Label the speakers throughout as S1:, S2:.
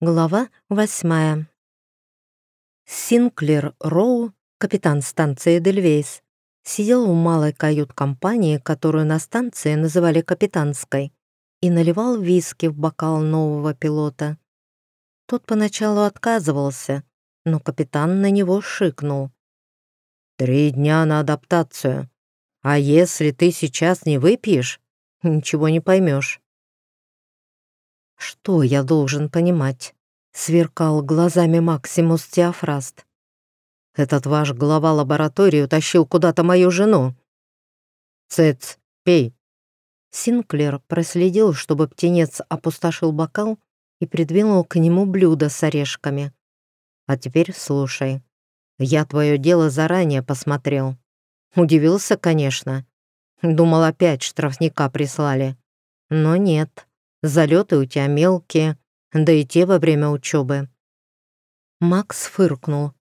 S1: Глава восьмая. Синклер Роу, капитан станции Дельвейс, сидел в малой кают-компании, которую на станции называли капитанской, и наливал виски в бокал нового пилота. Тот поначалу отказывался, но капитан на него шикнул. «Три дня на адаптацию, а если ты сейчас не выпьешь, ничего не поймешь». «Что я должен понимать?» — сверкал глазами Максимус Теофраст. «Этот ваш глава лаборатории утащил куда-то мою жену». «Цец, пей». Синклер проследил, чтобы птенец опустошил бокал и придвинул к нему блюдо с орешками. «А теперь слушай. Я твое дело заранее посмотрел. Удивился, конечно. Думал, опять штрафника прислали. Но нет. Залеты у тебя мелкие, да и те во время учебы. Макс фыркнул.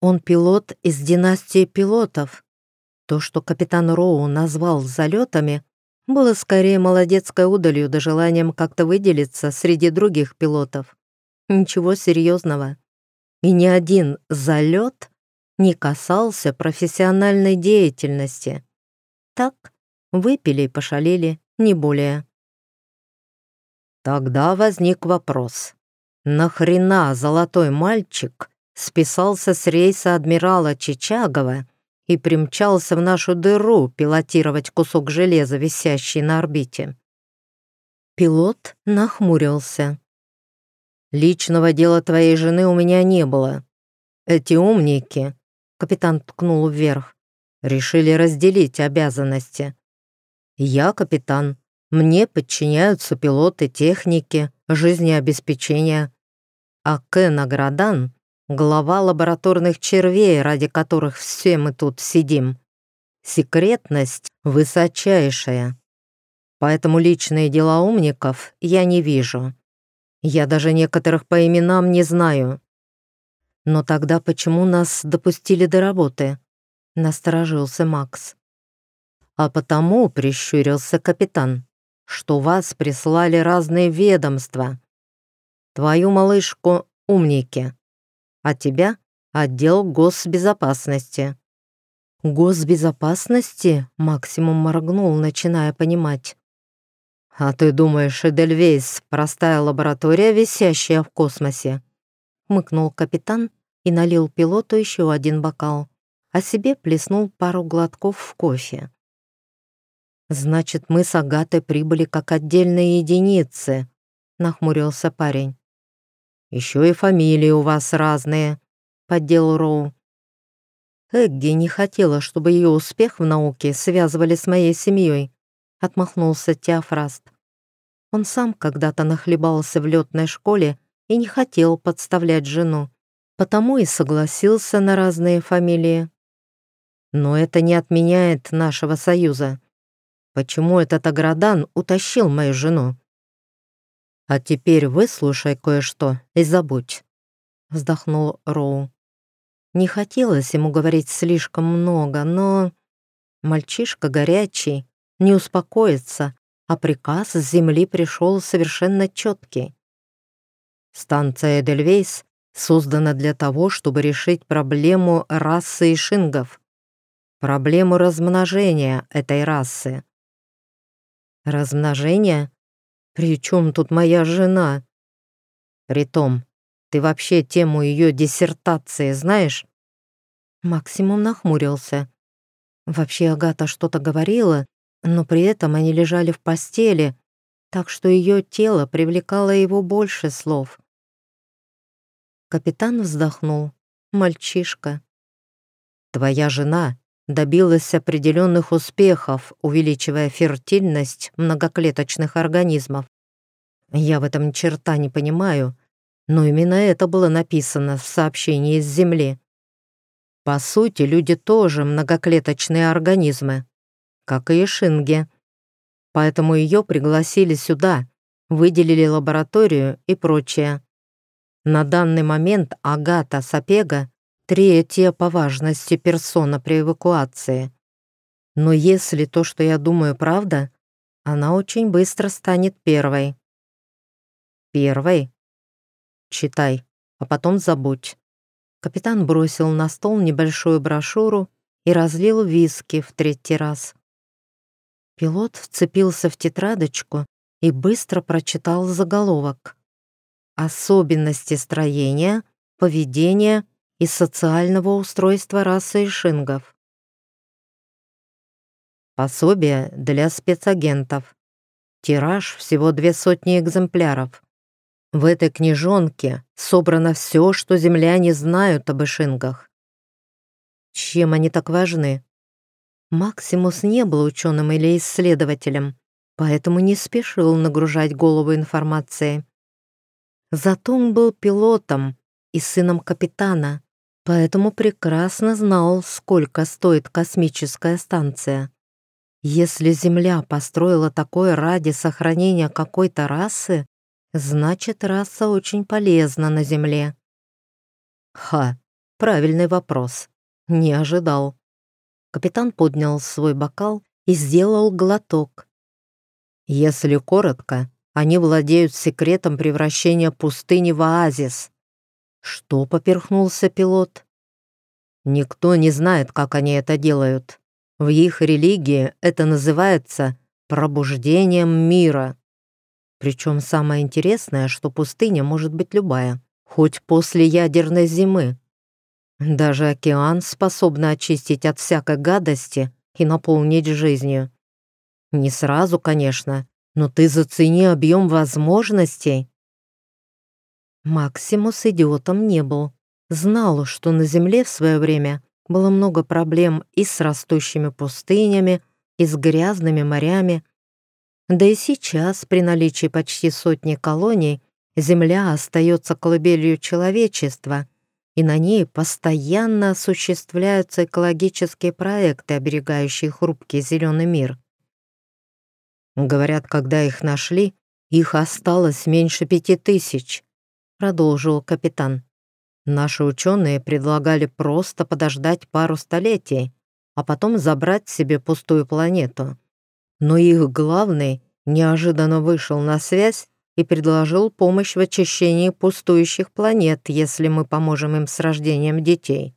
S1: Он пилот из династии пилотов. То, что капитан Роу назвал залетами, было скорее молодецкой удалью да желанием как-то выделиться среди других пилотов. Ничего серьезного. И ни один залет не касался профессиональной деятельности. Так, выпили и пошалили, не более. Тогда возник вопрос. Нахрена золотой мальчик списался с рейса адмирала Чичагова и примчался в нашу дыру пилотировать кусок железа, висящий на орбите? Пилот нахмурился. «Личного дела твоей жены у меня не было. Эти умники, — капитан ткнул вверх, — решили разделить обязанности. Я капитан, мне подчиняются пилоты техники, жизнеобеспечения. А Кен Аградан — глава лабораторных червей, ради которых все мы тут сидим. Секретность высочайшая. Поэтому личные дела умников я не вижу. Я даже некоторых по именам не знаю. Но тогда почему нас допустили до работы? Насторожился Макс. А потому прищурился капитан что вас прислали разные ведомства. Твою малышку — умники, а тебя — отдел госбезопасности». «Госбезопасности?» — максимум моргнул, начиная понимать. «А ты думаешь, Эдельвейс — простая лаборатория, висящая в космосе?» — мыкнул капитан и налил пилоту еще один бокал, а себе плеснул пару глотков в кофе. «Значит, мы с Агатой прибыли как отдельные единицы», — нахмурился парень. «Еще и фамилии у вас разные», — поддел Роу. «Эгги не хотела, чтобы ее успех в науке связывали с моей семьей», — отмахнулся Теофраст. Он сам когда-то нахлебался в летной школе и не хотел подставлять жену, потому и согласился на разные фамилии. «Но это не отменяет нашего союза», почему этот Аградан утащил мою жену. А теперь выслушай кое-что и забудь», — вздохнул Роу. Не хотелось ему говорить слишком много, но... Мальчишка горячий, не успокоится, а приказ с земли пришел совершенно четкий. Станция Эдельвейс создана для того, чтобы решить проблему расы шингов, проблему размножения этой расы. Размножение? При чем тут моя жена? Притом, ты вообще тему ее диссертации знаешь? Максимум нахмурился. Вообще Агата что-то говорила, но при этом они лежали в постели, так что ее тело привлекало его больше слов. Капитан вздохнул. Мальчишка. «Твоя жена добилась определенных успехов, увеличивая фертильность многоклеточных организмов. Я в этом черта не понимаю, но именно это было написано в сообщении из Земли. По сути, люди тоже многоклеточные организмы, как и шинги. Поэтому ее пригласили сюда, выделили лабораторию и прочее. На данный момент Агата Сапега третья по важности персона при эвакуации. Но если то, что я думаю, правда, она очень быстро станет первой. Первой? читай, а потом забудь». Капитан бросил на стол небольшую брошюру и разлил виски в третий раз. Пилот вцепился в тетрадочку и быстро прочитал заголовок. «Особенности строения, поведения и социального устройства расы ишингов». Пособие для спецагентов. Тираж всего две сотни экземпляров. В этой книжонке собрано все, что земляне знают об ишингах. Чем они так важны? Максимус не был ученым или исследователем, поэтому не спешил нагружать голову информацией. Зато он был пилотом и сыном капитана, поэтому прекрасно знал, сколько стоит космическая станция. Если Земля построила такое ради сохранения какой-то расы, значит, раса очень полезна на Земле. Ха, правильный вопрос. Не ожидал. Капитан поднял свой бокал и сделал глоток. Если коротко, они владеют секретом превращения пустыни в оазис. Что поперхнулся пилот? Никто не знает, как они это делают. В их религии это называется пробуждением мира. Причем самое интересное, что пустыня может быть любая, хоть после ядерной зимы. Даже океан способен очистить от всякой гадости и наполнить жизнью. Не сразу, конечно, но ты зацени объем возможностей. Максимус идиотом не был. Знал, что на Земле в свое время было много проблем и с растущими пустынями, и с грязными морями. Да и сейчас, при наличии почти сотни колоний, Земля остается колыбелью человечества, и на ней постоянно осуществляются экологические проекты, оберегающие хрупкий зеленый мир. Говорят, когда их нашли, их осталось меньше пяти тысяч, продолжил капитан. Наши ученые предлагали просто подождать пару столетий, а потом забрать себе пустую планету. Но их главный неожиданно вышел на связь и предложил помощь в очищении пустующих планет, если мы поможем им с рождением детей.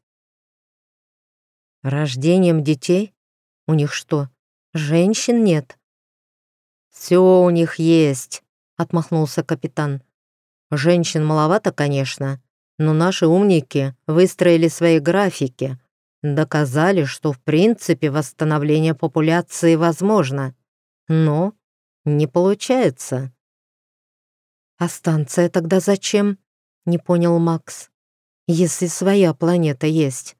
S1: Рождением детей? У них что, женщин нет? Все у них есть, отмахнулся капитан. Женщин маловато, конечно, но наши умники выстроили свои графики, доказали, что в принципе восстановление популяции возможно, но не получается. «А станция тогда зачем?» — не понял Макс. «Если своя планета есть».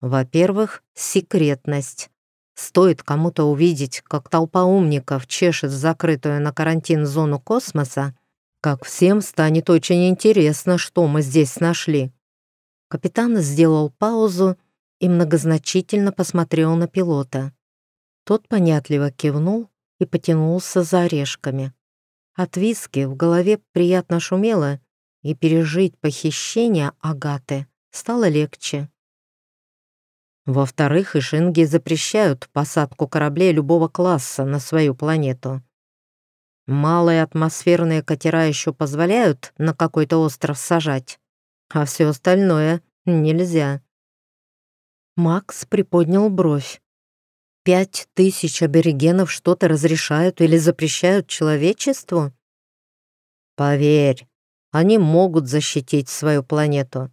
S1: Во-первых, секретность. Стоит кому-то увидеть, как толпа умников чешет закрытую на карантин зону космоса, как всем станет очень интересно, что мы здесь нашли. Капитан сделал паузу и многозначительно посмотрел на пилота. Тот понятливо кивнул и потянулся за орешками. От виски в голове приятно шумело, и пережить похищение Агаты стало легче. Во-вторых, Ишинги запрещают посадку кораблей любого класса на свою планету. Малые атмосферные катера еще позволяют на какой-то остров сажать, а все остальное нельзя. Макс приподнял бровь. Пять тысяч аборигенов что-то разрешают или запрещают человечеству? Поверь, они могут защитить свою планету.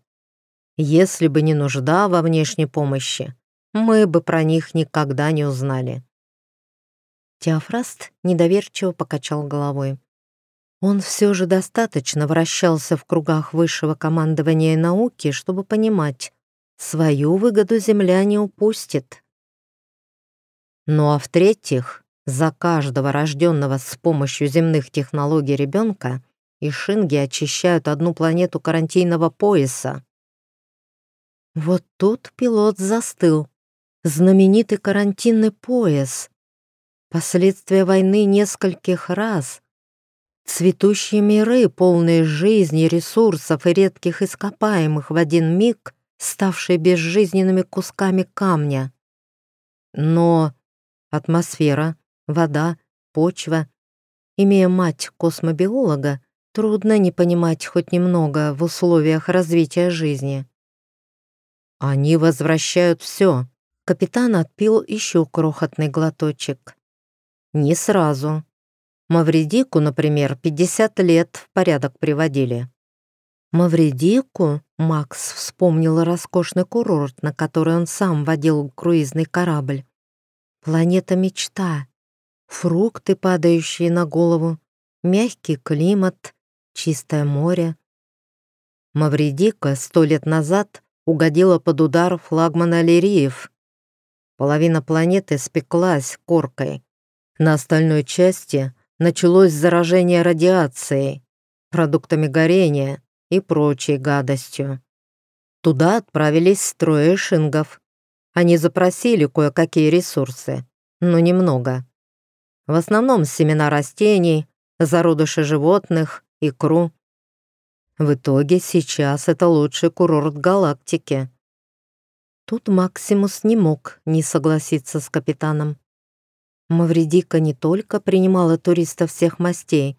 S1: Если бы не нужда во внешней помощи, мы бы про них никогда не узнали. Теофраст недоверчиво покачал головой. Он все же достаточно вращался в кругах высшего командования науки, чтобы понимать, свою выгоду Земля не упустит. Ну а в-третьих, за каждого рожденного с помощью земных технологий ребенка и шинги очищают одну планету карантинного пояса. Вот тут пилот застыл. Знаменитый карантинный пояс последствия войны нескольких раз, цветущие миры, полные жизни, ресурсов и редких ископаемых в один миг, ставшие безжизненными кусками камня. Но атмосфера, вода, почва, имея мать космобиолога, Трудно не понимать хоть немного в условиях развития жизни. Они возвращают все. Капитан отпил еще крохотный глоточек. Не сразу. Мавридику, например, 50 лет в порядок приводили. Мавридику Макс вспомнил роскошный курорт, на который он сам водил круизный корабль. Планета мечта. Фрукты, падающие на голову, мягкий климат, чистое море. Мавридика сто лет назад угодила под удар флагмана Лириев. Половина планеты спеклась коркой. На остальной части началось заражение радиацией, продуктами горения и прочей гадостью. Туда отправились строи шингов. Они запросили кое-какие ресурсы, но немного. В основном семена растений, зародыши животных, икру. В итоге сейчас это лучший курорт галактики. Тут Максимус не мог не согласиться с капитаном. Мавридика не только принимала туристов всех мастей,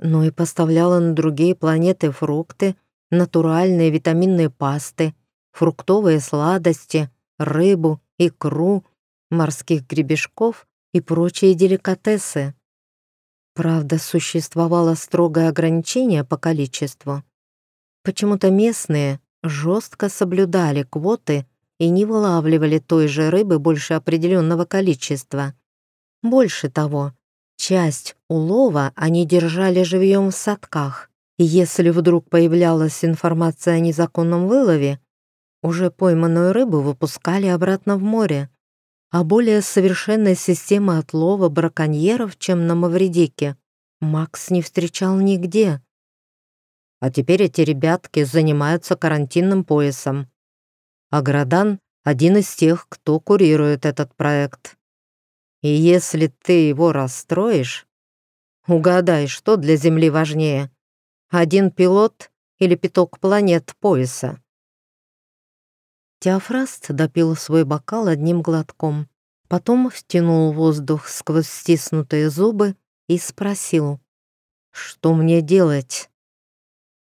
S1: но и поставляла на другие планеты фрукты, натуральные витаминные пасты, фруктовые сладости, рыбу, икру, морских гребешков и прочие деликатесы. Правда, существовало строгое ограничение по количеству. Почему-то местные жестко соблюдали квоты и не вылавливали той же рыбы больше определенного количества. Больше того, часть улова они держали живьем в садках, и если вдруг появлялась информация о незаконном вылове, уже пойманную рыбу выпускали обратно в море а более совершенной системы отлова браконьеров, чем на Мавридике, Макс не встречал нигде. А теперь эти ребятки занимаются карантинным поясом. А Градан — один из тех, кто курирует этот проект. И если ты его расстроишь, угадай, что для Земли важнее — один пилот или пяток планет пояса. Теофраст допил свой бокал одним глотком, потом втянул воздух сквозь стиснутые зубы и спросил, «Что мне делать?»